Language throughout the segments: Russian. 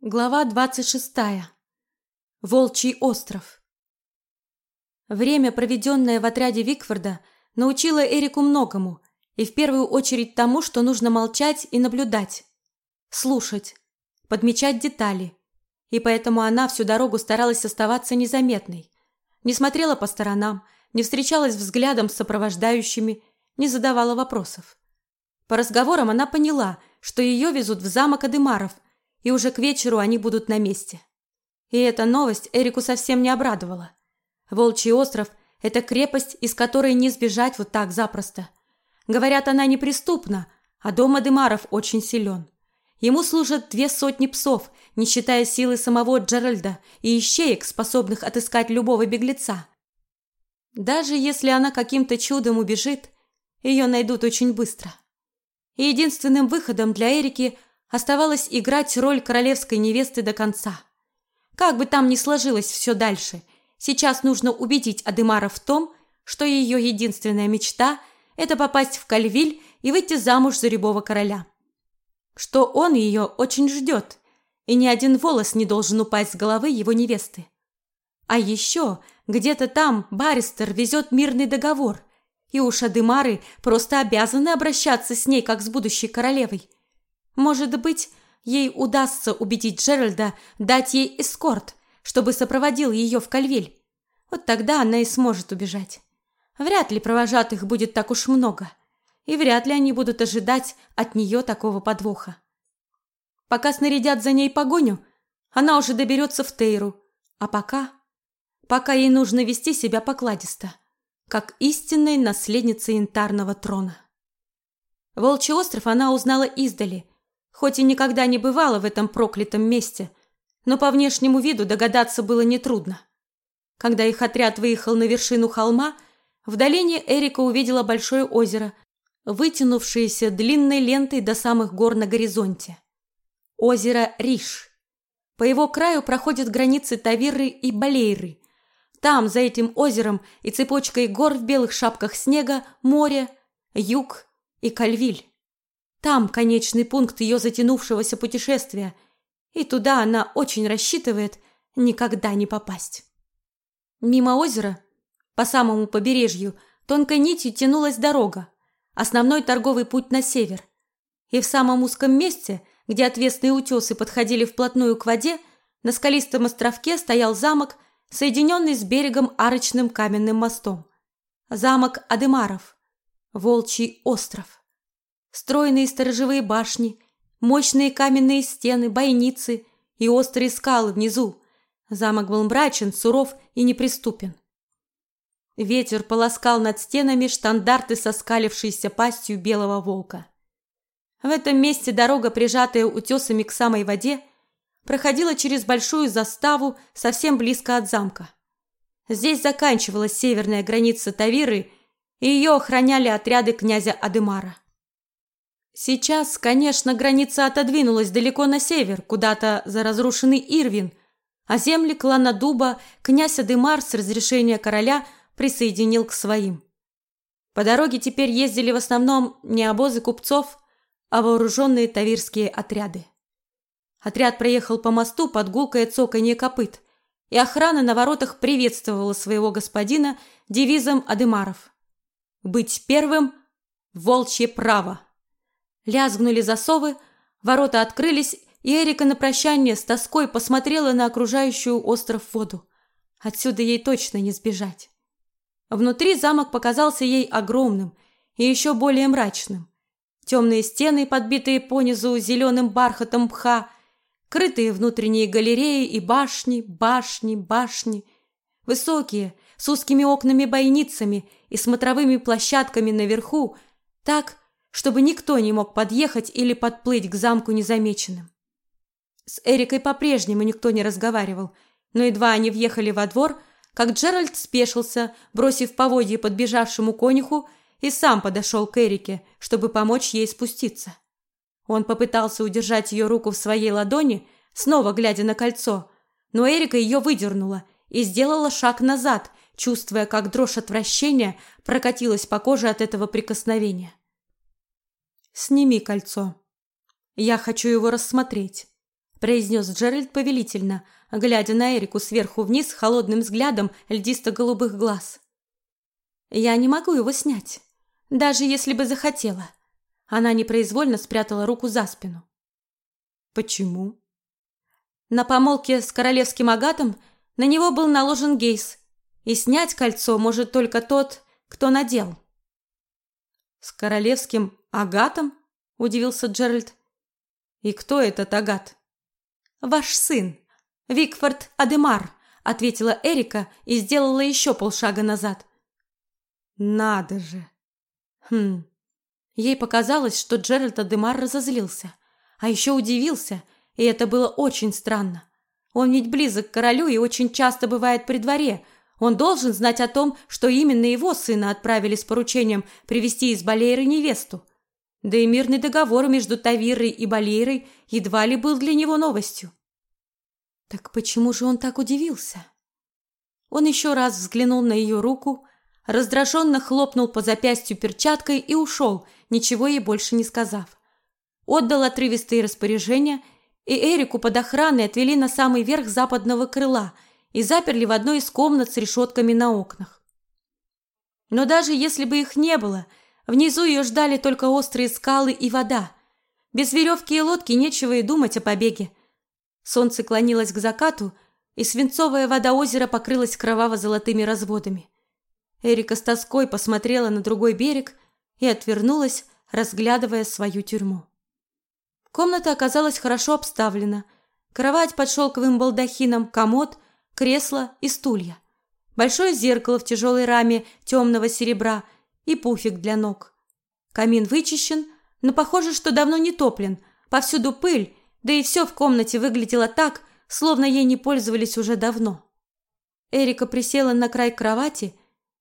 Глава 26. Волчий остров. Время, проведенное в отряде Викфорда, научило Эрику многому, и в первую очередь тому, что нужно молчать и наблюдать, слушать, подмечать детали. И поэтому она всю дорогу старалась оставаться незаметной. Не смотрела по сторонам, не встречалась взглядом с сопровождающими, не задавала вопросов. По разговорам она поняла, что ее везут в замок Адемаров – и уже к вечеру они будут на месте. И эта новость Эрику совсем не обрадовала. Волчий остров – это крепость, из которой не сбежать вот так запросто. Говорят, она неприступна, а дом Адемаров очень силен. Ему служат две сотни псов, не считая силы самого Джеральда и ищеек, способных отыскать любого беглеца. Даже если она каким-то чудом убежит, ее найдут очень быстро. И единственным выходом для Эрики Оставалось играть роль королевской невесты до конца. Как бы там ни сложилось все дальше, сейчас нужно убедить Адемара в том, что ее единственная мечта – это попасть в Кальвиль и выйти замуж за рябого короля. Что он ее очень ждет, и ни один волос не должен упасть с головы его невесты. А еще где-то там баристер везет мирный договор, и уж Адемары просто обязаны обращаться с ней, как с будущей королевой – может быть, ей удастся убедить Джеральда дать ей эскорт, чтобы сопроводил ее в Кальвиль. Вот тогда она и сможет убежать. Вряд ли провожатых будет так уж много, и вряд ли они будут ожидать от нее такого подвоха. Пока снарядят за ней погоню, она уже доберется в Тейру, а пока... Пока ей нужно вести себя покладисто, как истинной наследница янтарного трона. Волчий остров она узнала издали, хоть и никогда не бывала в этом проклятом месте, но по внешнему виду догадаться было нетрудно. Когда их отряд выехал на вершину холма, в долине Эрика увидела большое озеро, вытянувшееся длинной лентой до самых гор на горизонте. Озеро Риш. По его краю проходят границы Тавиры и Балейры. Там, за этим озером и цепочкой гор в белых шапках снега, море, юг и Кальвиль. Там конечный пункт ее затянувшегося путешествия, и туда она очень рассчитывает никогда не попасть. Мимо озера, по самому побережью, тонкой нитью тянулась дорога, основной торговый путь на север. И в самом узком месте, где отвесные утесы подходили вплотную к воде, на скалистом островке стоял замок, соединенный с берегом арочным каменным мостом. Замок Адемаров, Волчий остров. Стройные сторожевые башни, мощные каменные стены, бойницы и острые скалы внизу. Замок был мрачен, суров и неприступен. Ветер полоскал над стенами штандарты со скалившейся пастью белого волка. В этом месте дорога, прижатая утесами к самой воде, проходила через большую заставу совсем близко от замка. Здесь заканчивалась северная граница Тавиры, и ее охраняли отряды князя Адемара. Сейчас, конечно, граница отодвинулась далеко на север, куда-то за разрушенный Ирвин, а земли клана Дуба князь Адемар с разрешения короля присоединил к своим. По дороге теперь ездили в основном не обозы купцов, а вооруженные тавирские отряды. Отряд проехал по мосту под гулкое цоканье копыт, и охрана на воротах приветствовала своего господина девизом Адемаров. «Быть первым – волчье право». Лязгнули засовы, ворота открылись, и Эрика на прощание с тоской посмотрела на окружающую остров воду. Отсюда ей точно не сбежать. Внутри замок показался ей огромным и еще более мрачным. Темные стены, подбитые понизу зеленым бархатом мха, крытые внутренние галереи и башни, башни, башни. Высокие, с узкими окнами-бойницами и смотровыми площадками наверху, так, чтобы никто не мог подъехать или подплыть к замку незамеченным. С Эрикой по-прежнему никто не разговаривал, но едва они въехали во двор, как Джеральд спешился, бросив поводье подбежавшему конюху, и сам подошел к Эрике, чтобы помочь ей спуститься. Он попытался удержать ее руку в своей ладони, снова глядя на кольцо, но Эрика ее выдернула и сделала шаг назад, чувствуя, как дрожь отвращения прокатилась по коже от этого прикосновения. Сними кольцо. Я хочу его рассмотреть. произнес Джеральд повелительно, глядя на Эрику сверху вниз холодным взглядом льдисто-голубых глаз. «Я не могу его снять, даже если бы захотела». Она непроизвольно спрятала руку за спину. «Почему?» На помолке с королевским агатом на него был наложен гейс, и снять кольцо может только тот, кто надел. «С королевским агатом?» – удивился Джеральд. «И кто этот агат?» «Ваш сын, Викфорд Адемар», – ответила Эрика и сделала еще полшага назад. «Надо же!» «Хм...» Ей показалось, что Джеральд Адемар разозлился, а еще удивился, и это было очень странно. Он ведь близок к королю и очень часто бывает при дворе. Он должен знать о том, что именно его сына отправили с поручением привести из Балейры невесту. Да и мирный договор между Тавирой и Балейрой едва ли был для него новостью. Так почему же он так удивился? Он еще раз взглянул на ее руку, раздраженно хлопнул по запястью перчаткой и ушел, ничего ей больше не сказав. Отдал отрывистые распоряжения, и Эрику под охраной отвели на самый верх западного крыла и заперли в одной из комнат с решетками на окнах. Но даже если бы их не было – Внизу ее ждали только острые скалы и вода. Без веревки и лодки нечего и думать о побеге. Солнце клонилось к закату, и свинцовая вода озера покрылась кроваво-золотыми разводами. Эрика с тоской посмотрела на другой берег и отвернулась, разглядывая свою тюрьму. Комната оказалась хорошо обставлена. Кровать под шелковым балдахином, комод, кресло и стулья. Большое зеркало в тяжелой раме темного серебра – и пуфик для ног. Камин вычищен, но похоже, что давно не топлен. Повсюду пыль, да и все в комнате выглядело так, словно ей не пользовались уже давно. Эрика присела на край кровати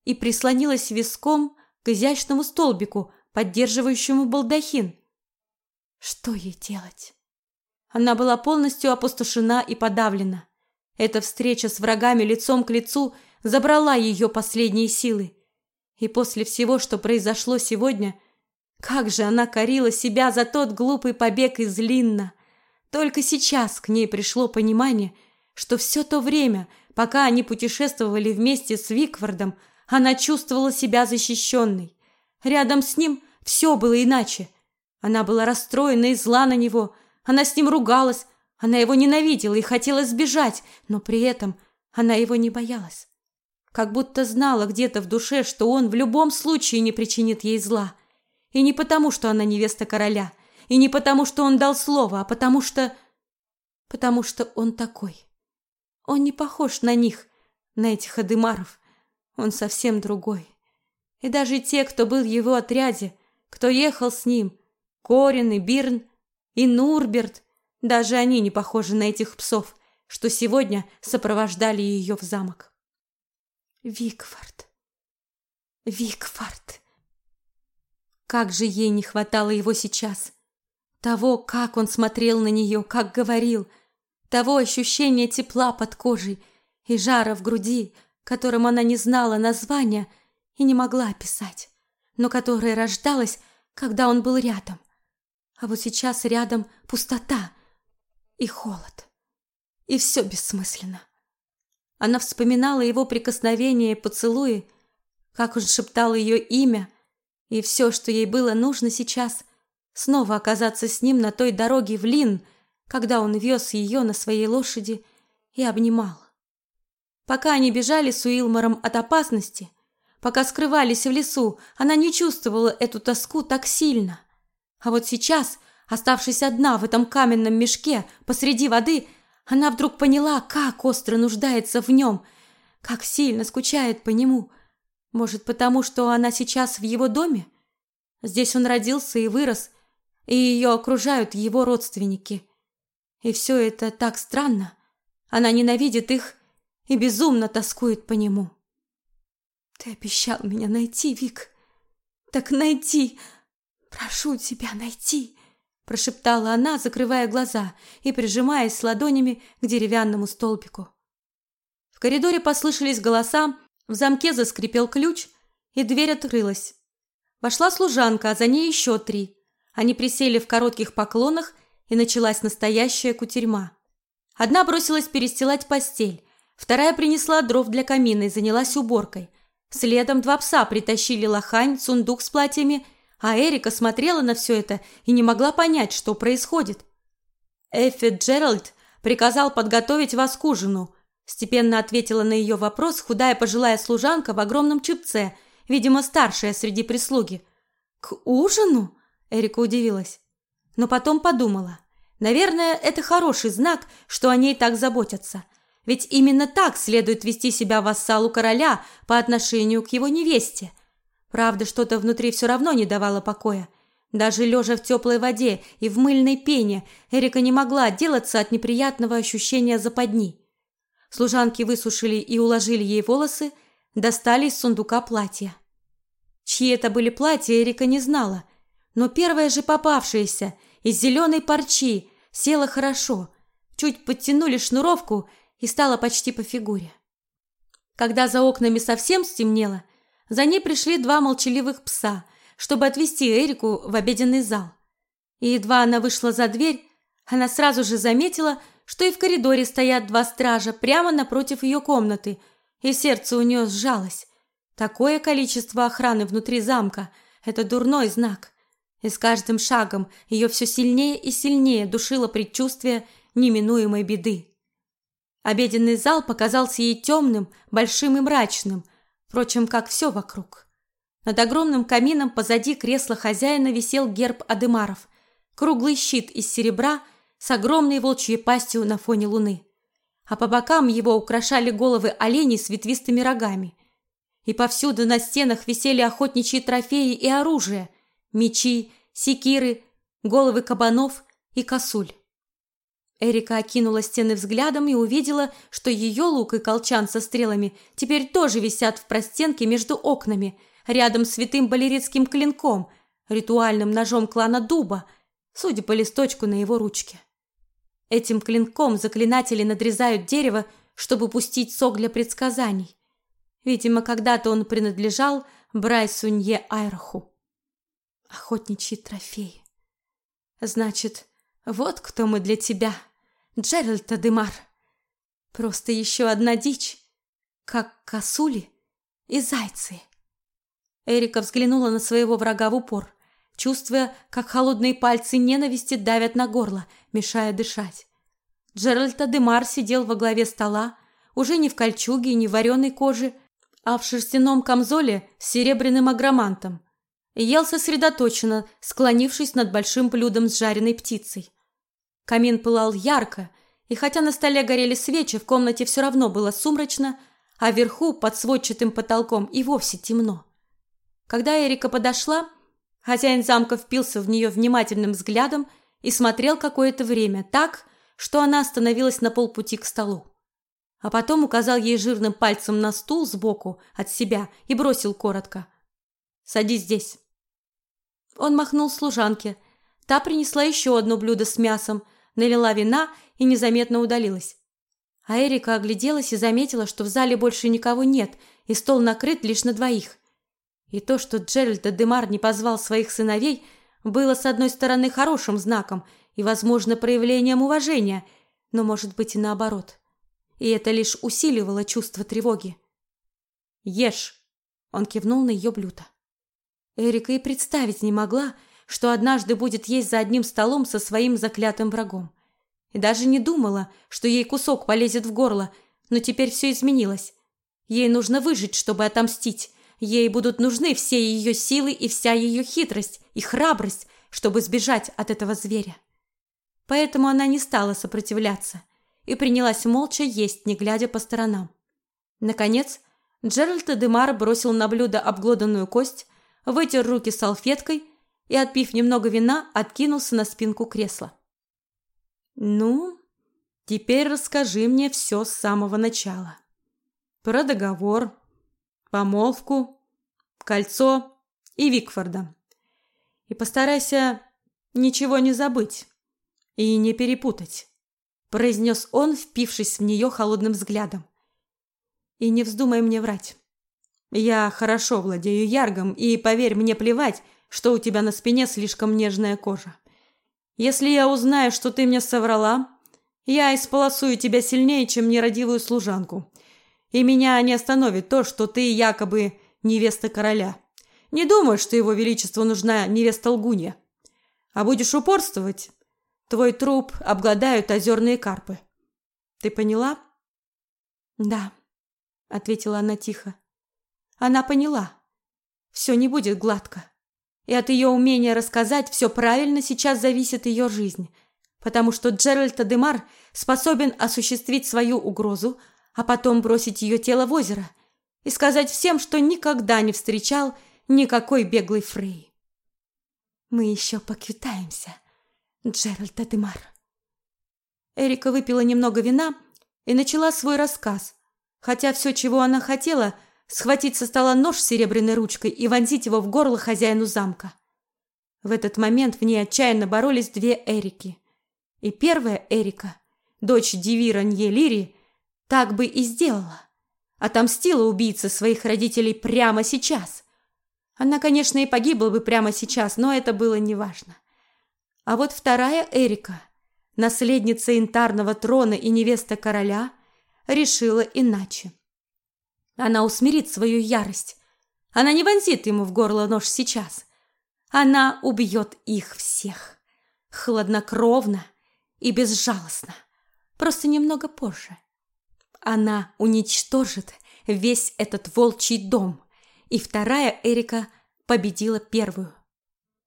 и прислонилась виском к изящному столбику, поддерживающему балдахин. Что ей делать? Она была полностью опустошена и подавлена. Эта встреча с врагами лицом к лицу забрала ее последние силы. И после всего, что произошло сегодня, как же она корила себя за тот глупый побег из Линна. Только сейчас к ней пришло понимание, что все то время, пока они путешествовали вместе с Виквардом, она чувствовала себя защищенной. Рядом с ним все было иначе. Она была расстроена и зла на него, она с ним ругалась, она его ненавидела и хотела сбежать, но при этом она его не боялась как будто знала где-то в душе, что он в любом случае не причинит ей зла. И не потому, что она невеста короля, и не потому, что он дал слово, а потому что... Потому что он такой. Он не похож на них, на этих адымаров. Он совсем другой. И даже те, кто был в его отряде, кто ехал с ним, Корин и Бирн, и Нурберт, даже они не похожи на этих псов, что сегодня сопровождали ее в замок. Викфорд. Викфорд. Как же ей не хватало его сейчас. Того, как он смотрел на нее, как говорил, того ощущения тепла под кожей и жара в груди, которым она не знала названия и не могла описать, но которое рождалось, когда он был рядом. А вот сейчас рядом пустота и холод. И все бессмысленно. Она вспоминала его прикосновения и поцелуи, как он шептал ее имя, и все, что ей было нужно сейчас, снова оказаться с ним на той дороге в Лин, когда он вез ее на своей лошади и обнимал. Пока они бежали с Уилмором от опасности, пока скрывались в лесу, она не чувствовала эту тоску так сильно. А вот сейчас, оставшись одна в этом каменном мешке посреди воды, она вдруг поняла, как остро нуждается в нем, как сильно скучает по нему. Может, потому что она сейчас в его доме? Здесь он родился и вырос, и ее окружают его родственники. И все это так странно. Она ненавидит их и безумно тоскует по нему. Ты обещал меня найти, Вик. Так найти. Прошу тебя найти прошептала она, закрывая глаза и прижимаясь ладонями к деревянному столбику. В коридоре послышались голоса, в замке заскрипел ключ, и дверь открылась. Вошла служанка, а за ней еще три. Они присели в коротких поклонах и началась настоящая кутерьма. Одна бросилась перестилать постель, вторая принесла дров для камина и занялась уборкой. Следом два пса притащили лохань, сундук с платьями, а Эрика смотрела на все это и не могла понять, что происходит. Эффи Джеральд приказал подготовить вас к ужину, степенно ответила на ее вопрос худая пожилая служанка в огромном чепце, видимо, старшая среди прислуги. К ужину? Эрика удивилась, но потом подумала: наверное, это хороший знак, что о ней так заботятся. Ведь именно так следует вести себя вассалу короля по отношению к его невесте. Правда, что-то внутри все равно не давало покоя. Даже лежа в теплой воде и в мыльной пене, Эрика не могла отделаться от неприятного ощущения западни. Служанки высушили и уложили ей волосы, достали из сундука платья. Чьи это были платья, Эрика не знала, но первое же попавшееся из зеленой парчи село хорошо, чуть подтянули шнуровку и стало почти по фигуре. Когда за окнами совсем стемнело, за ней пришли два молчаливых пса – чтобы отвезти Эрику в обеденный зал. И едва она вышла за дверь, она сразу же заметила, что и в коридоре стоят два стража прямо напротив ее комнаты, и сердце у нее сжалось. Такое количество охраны внутри замка – это дурной знак. И с каждым шагом ее все сильнее и сильнее душило предчувствие неминуемой беды. Обеденный зал показался ей темным, большим и мрачным, впрочем, как все вокруг. Над огромным камином позади кресла хозяина висел герб Адемаров, круглый щит из серебра с огромной волчьей пастью на фоне луны. А по бокам его украшали головы оленей с ветвистыми рогами. И повсюду на стенах висели охотничьи трофеи и оружие: мечи, секиры, головы кабанов и косуль. Эрика окинула стены взглядом и увидела, что ее лук и колчан со стрелами теперь тоже висят в простенке между окнами, рядом с святым балеритским клинком, ритуальным ножом клана Дуба, судя по листочку на его ручке. Этим клинком заклинатели надрезают дерево, чтобы пустить сок для предсказаний. Видимо, когда-то он принадлежал Брайсунье Айрху. Охотничьи трофеи. Значит, вот кто мы для тебя, Джеральд Адемар. Просто еще одна дичь, как косули и зайцы. Эрика взглянула на своего врага в упор, чувствуя, как холодные пальцы ненависти давят на горло, мешая дышать. Джеральд Адемар сидел во главе стола, уже не в кольчуге и не в вареной коже, а в шерстяном камзоле с серебряным агромантом. Ел сосредоточенно, склонившись над большим блюдом с жареной птицей. Камин пылал ярко, и хотя на столе горели свечи, в комнате все равно было сумрачно, а вверху, под сводчатым потолком, и вовсе темно. Когда Эрика подошла, хозяин замка впился в нее внимательным взглядом и смотрел какое-то время так, что она остановилась на полпути к столу. А потом указал ей жирным пальцем на стул сбоку от себя и бросил коротко. «Садись здесь». Он махнул служанке. Та принесла еще одно блюдо с мясом, налила вина и незаметно удалилась. А Эрика огляделась и заметила, что в зале больше никого нет, и стол накрыт лишь на двоих. И то, что Джеральд Демар не позвал своих сыновей, было с одной стороны хорошим знаком и, возможно, проявлением уважения, но может быть и наоборот. И это лишь усиливало чувство тревоги. Ешь, он кивнул на ее блюдо. Эрика и представить не могла, что однажды будет есть за одним столом со своим заклятым врагом. И даже не думала, что ей кусок полезет в горло, но теперь все изменилось. Ей нужно выжить, чтобы отомстить, Ей будут нужны все ее силы и вся ее хитрость и храбрость, чтобы сбежать от этого зверя. Поэтому она не стала сопротивляться и принялась молча есть, не глядя по сторонам. Наконец, Джеральд Демар бросил на блюдо обглоданную кость, вытер руки салфеткой и, отпив немного вина, откинулся на спинку кресла. «Ну, теперь расскажи мне все с самого начала. Про договор, помолвку, кольцо и Викфорда. И постарайся ничего не забыть и не перепутать, произнес он, впившись в нее холодным взглядом. И не вздумай мне врать. Я хорошо владею яргом, и поверь, мне плевать, что у тебя на спине слишком нежная кожа. Если я узнаю, что ты мне соврала, я исполосую тебя сильнее, чем нерадивую служанку. И меня не остановит то, что ты якобы невеста короля. Не думаю, что его величеству нужна невеста лгунья. А будешь упорствовать, твой труп обгладают озерные карпы. Ты поняла? Да, ответила она тихо. Она поняла. Все не будет гладко. И от ее умения рассказать все правильно сейчас зависит ее жизнь, потому что Джеральд Адемар способен осуществить свою угрозу, а потом бросить ее тело в озеро и сказать всем, что никогда не встречал никакой беглой Фрей. Мы еще поквитаемся, Джеральд Адемар. Эрика выпила немного вина и начала свой рассказ, хотя все, чего она хотела – схватить со стола нож с серебряной ручкой и вонзить его в горло хозяину замка. В этот момент в ней отчаянно боролись две Эрики. И первая Эрика, дочь Дивира Ньелири, так бы и сделала. Отомстила убийце своих родителей прямо сейчас. Она, конечно, и погибла бы прямо сейчас, но это было неважно. А вот вторая Эрика, наследница янтарного трона и невеста короля, решила иначе. Она усмирит свою ярость. Она не вонзит ему в горло нож сейчас. Она убьет их всех. Хладнокровно и безжалостно. Просто немного позже. Она уничтожит весь этот волчий дом. И вторая Эрика победила первую.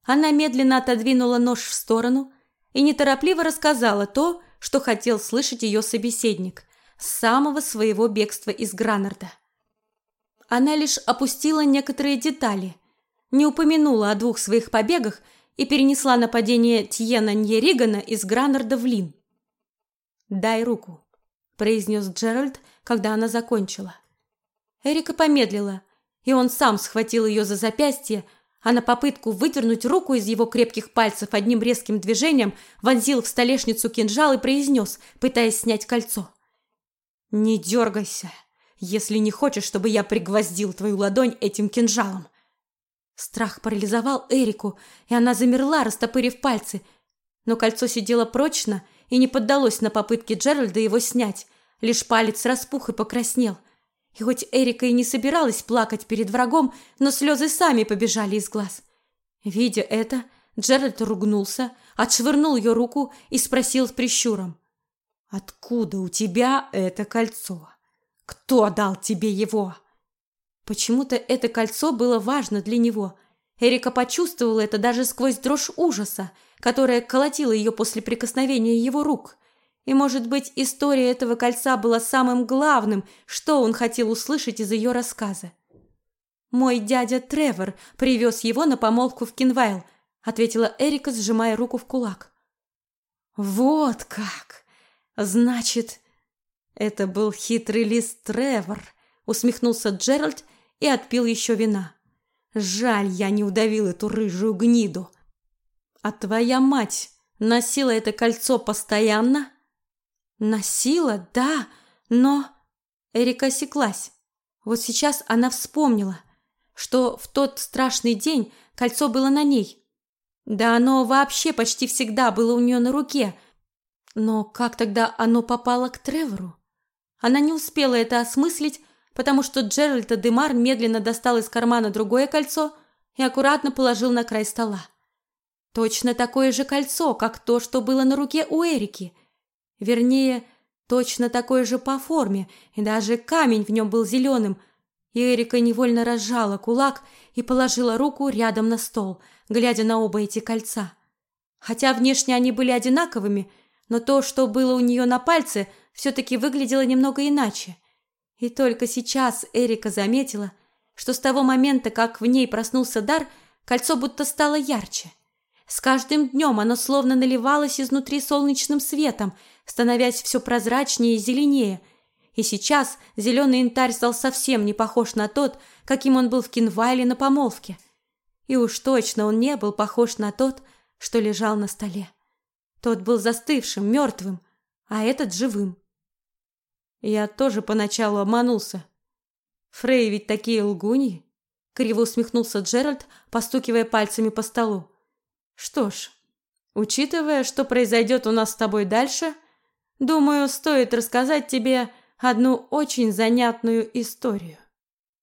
Она медленно отодвинула нож в сторону и неторопливо рассказала то, что хотел слышать ее собеседник с самого своего бегства из Гранарда. Она лишь опустила некоторые детали, не упомянула о двух своих побегах и перенесла нападение Тьена Ньеригана из Гранарда в Лин. «Дай руку», – произнес Джеральд, когда она закончила. Эрика помедлила, и он сам схватил ее за запястье, а на попытку выдернуть руку из его крепких пальцев одним резким движением вонзил в столешницу кинжал и произнес, пытаясь снять кольцо. «Не дергайся!» Если не хочешь, чтобы я пригвоздил твою ладонь этим кинжалом. Страх парализовал Эрику, и она замерла, растопырив пальцы. Но кольцо сидело прочно и не поддалось на попытки Джеральда его снять. Лишь палец распух и покраснел. И хоть Эрика и не собиралась плакать перед врагом, но слезы сами побежали из глаз. Видя это, Джеральд ругнулся, отшвырнул ее руку и спросил с прищуром. «Откуда у тебя это кольцо?» Кто дал тебе его? Почему-то это кольцо было важно для него. Эрика почувствовала это даже сквозь дрожь ужаса, которая колотила ее после прикосновения его рук. И, может быть, история этого кольца была самым главным, что он хотел услышать из ее рассказа. «Мой дядя Тревор привез его на помолвку в Кинвайл», ответила Эрика, сжимая руку в кулак. «Вот как! Значит, это был хитрый лист Тревор, усмехнулся Джеральд и отпил еще вина. Жаль, я не удавил эту рыжую гниду. А твоя мать носила это кольцо постоянно? Носила, да, но Эрика осеклась. Вот сейчас она вспомнила, что в тот страшный день кольцо было на ней. Да оно вообще почти всегда было у нее на руке. Но как тогда оно попало к Тревору? Она не успела это осмыслить, потому что Джеральд Демар медленно достал из кармана другое кольцо и аккуратно положил на край стола. Точно такое же кольцо, как то, что было на руке у Эрики. Вернее, точно такое же по форме, и даже камень в нем был зеленым. И Эрика невольно разжала кулак и положила руку рядом на стол, глядя на оба эти кольца. Хотя внешне они были одинаковыми, но то, что было у нее на пальце – все-таки выглядела немного иначе. И только сейчас Эрика заметила, что с того момента, как в ней проснулся дар, кольцо будто стало ярче. С каждым днем оно словно наливалось изнутри солнечным светом, становясь все прозрачнее и зеленее. И сейчас зеленый янтарь стал совсем не похож на тот, каким он был в Кинвайле на помолвке. И уж точно он не был похож на тот, что лежал на столе. Тот был застывшим, мертвым, а этот живым. Я тоже поначалу обманулся. Фрей ведь такие лгуньи. Криво усмехнулся Джеральд, постукивая пальцами по столу. Что ж, Учитывая, что произойдет у нас с тобой дальше, думаю, стоит рассказать тебе одну очень занятную историю.